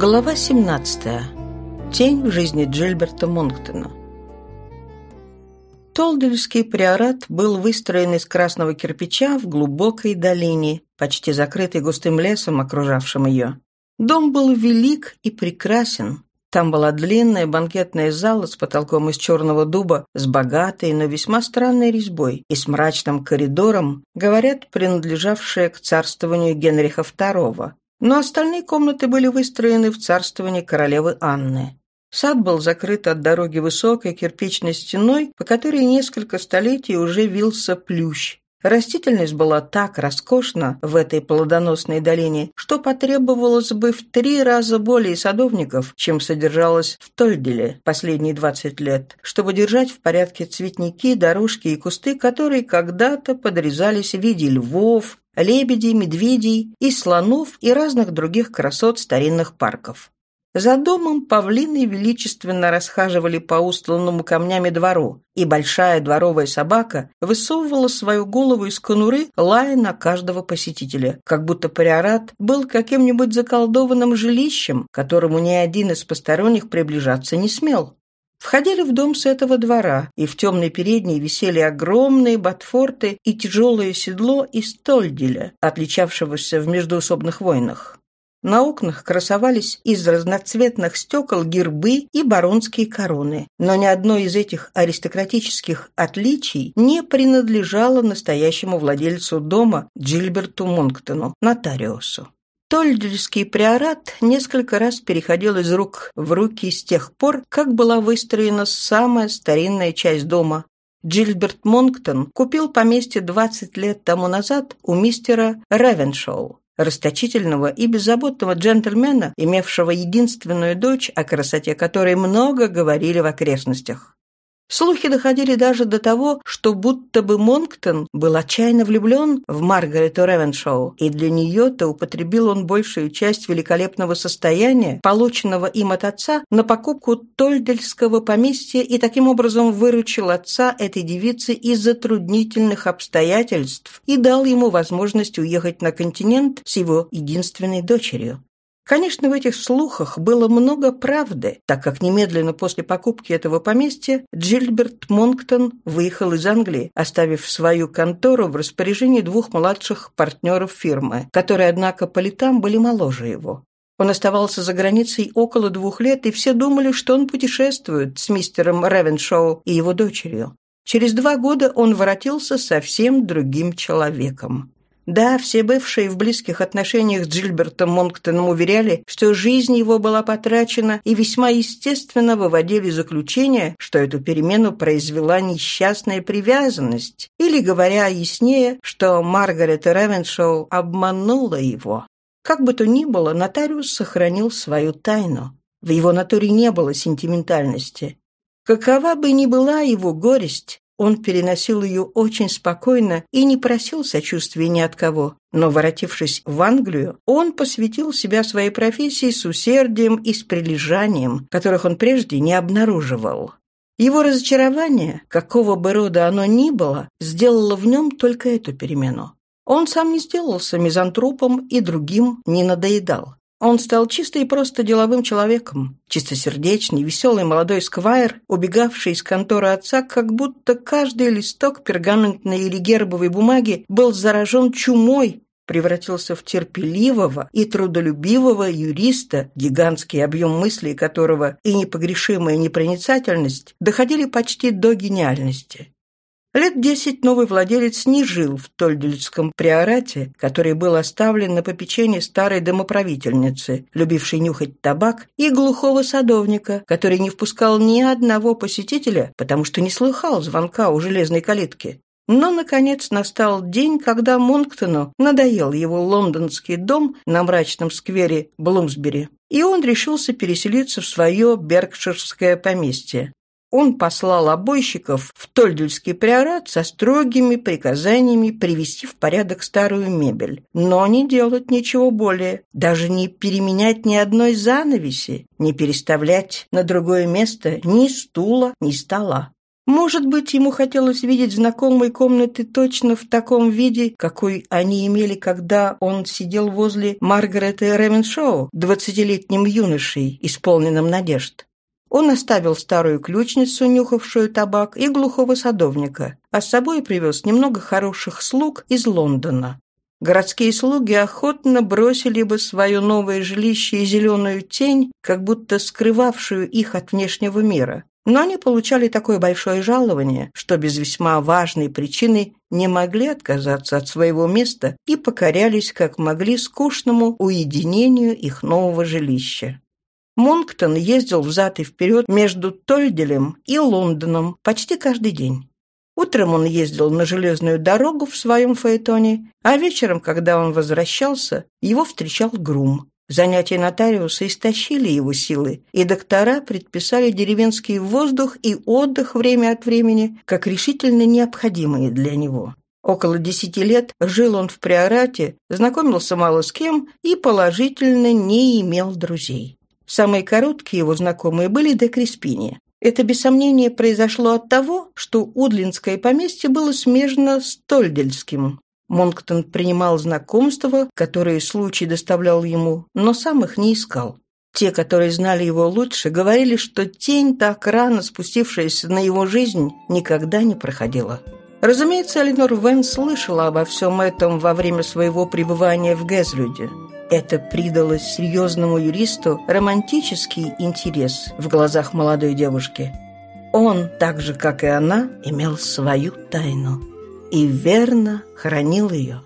Глава 17. Тень в жизни Джильберта Монктона. Толдельский приорат был выстроен из красного кирпича в глубокой долине, почти закрытой густым лесом, окружавшим ее. Дом был велик и прекрасен. Там была длинная банкетная зала с потолком из черного дуба, с богатой, но весьма странной резьбой и с мрачным коридором, говорят, принадлежавшая к царствованию Генриха II, но остальные комнаты были выстроены в царствовании королевы Анны. Сад был закрыт от дороги высокой кирпичной стеной, по которой несколько столетий уже вился плющ. Растительность была так роскошна в этой плодоносной долине, что потребовалось бы в три раза более садовников, чем содержалось в Тольделе последние 20 лет, чтобы держать в порядке цветники, дорожки и кусты, которые когда-то подрезались в виде львов, лебедей, медведей и слонов и разных других красот старинных парков. За домом павлины величественно расхаживали по устланному камнями двору, и большая дворовая собака высовывала свою голову из конуры, лая на каждого посетителя, как будто приорат был каким-нибудь заколдованным жилищем, которому ни один из посторонних приближаться не смел. Входили в дом с этого двора, и в темной передней висели огромные ботфорты и тяжелое седло из тольделя, отличавшегося в междуусобных войнах. На окнах красовались из разноцветных стекол гербы и баронские короны, но ни одно из этих аристократических отличий не принадлежало настоящему владельцу дома Джильберту Монктону, нотариусу. Тольдельский приорат несколько раз переходил из рук в руки с тех пор, как была выстроена самая старинная часть дома. Джильберт Монктон купил поместье 20 лет тому назад у мистера Ревеншоу, расточительного и беззаботного джентльмена, имевшего единственную дочь, о красоте которой много говорили в окрестностях. Слухи доходили даже до того, что будто бы Монктон был отчаянно влюблен в Маргарету Ревеншоу, и для нее-то употребил он большую часть великолепного состояния, полученного им от отца, на покупку Тольдельского поместья и таким образом выручил отца этой девицы из затруднительных обстоятельств и дал ему возможность уехать на континент с его единственной дочерью. Конечно, в этих слухах было много правды, так как немедленно после покупки этого поместья Джильберт Монктон выехал из Англии, оставив свою контору в распоряжении двух младших партнеров фирмы, которые, однако, по летам были моложе его. Он оставался за границей около двух лет, и все думали, что он путешествует с мистером Ревеншоу и его дочерью. Через два года он воротился совсем другим человеком. Да, все бывшие в близких отношениях с Джильбертом Монктоном уверяли, что жизнь его была потрачена и весьма естественно выводили заключение, что эту перемену произвела несчастная привязанность, или, говоря яснее, что Маргарет Ревеншоу обманула его. Как бы то ни было, нотариус сохранил свою тайну. В его натуре не было сентиментальности. Какова бы ни была его горесть, он переносил ее очень спокойно и не просил сочувствия ни от кого. Но, воротившись в Англию, он посвятил себя своей профессии с усердием и с прилежанием, которых он прежде не обнаруживал. Его разочарование, какого бы рода оно ни было, сделало в нем только эту перемену. Он сам не сделался мизантропом и другим не надоедал. Он стал чисто и просто деловым человеком, чистосердечный, веселый молодой сквайр, убегавший из конторы отца, как будто каждый листок пергаментной или гербовой бумаги был заражен чумой, превратился в терпеливого и трудолюбивого юриста, гигантский объем мыслей которого и непогрешимая непроницательность доходили почти до гениальности. Лет десять новый владелец не жил в Тольдельском приорате, который был оставлен на попечении старой домоправительницы, любившей нюхать табак, и глухого садовника, который не впускал ни одного посетителя, потому что не слыхал звонка у железной калитки. Но, наконец, настал день, когда Монктону надоел его лондонский дом на мрачном сквере Блумсбери, и он решился переселиться в свое беркширское поместье он послал обойщиков в Тольдельский приорат со строгими приказаниями привести в порядок старую мебель, но не делать ничего более, даже не переменять ни одной занавеси, не переставлять на другое место ни стула, ни стола. Может быть, ему хотелось видеть знакомые комнаты точно в таком виде, какой они имели, когда он сидел возле Маргарета Ременшоу, двадцатилетним юношей, исполненным надежд. Он оставил старую ключницу, нюхавшую табак, и глухого садовника, а с собой привез немного хороших слуг из Лондона. Городские слуги охотно бросили бы свое новое жилище и зеленую тень, как будто скрывавшую их от внешнего мира. Но они получали такое большое жалование, что без весьма важной причины не могли отказаться от своего места и покорялись, как могли, скучному уединению их нового жилища. Монктон ездил взад и вперед между Тольделем и Лондоном почти каждый день. Утром он ездил на железную дорогу в своем фаэтоне, а вечером, когда он возвращался, его встречал грум. Занятия нотариуса истощили его силы, и доктора предписали деревенский воздух и отдых время от времени как решительно необходимые для него. Около десяти лет жил он в приорате, знакомился мало с кем и положительно не имел друзей. Самые короткие его знакомые были де Криспини. Это, без сомнения, произошло от того, что Удлинское поместье было смежно с Тольдельским. Монктон принимал знакомства, которые случай доставлял ему, но сам их не искал. Те, которые знали его лучше, говорили, что тень, так рано спустившаяся на его жизнь, никогда не проходила. Разумеется, Эленор Вен слышала обо всем этом во время своего пребывания в Гэзлюде. Это придало серьезному юристу романтический интерес в глазах молодой девушки. Он, так же, как и она, имел свою тайну и верно хранил ее.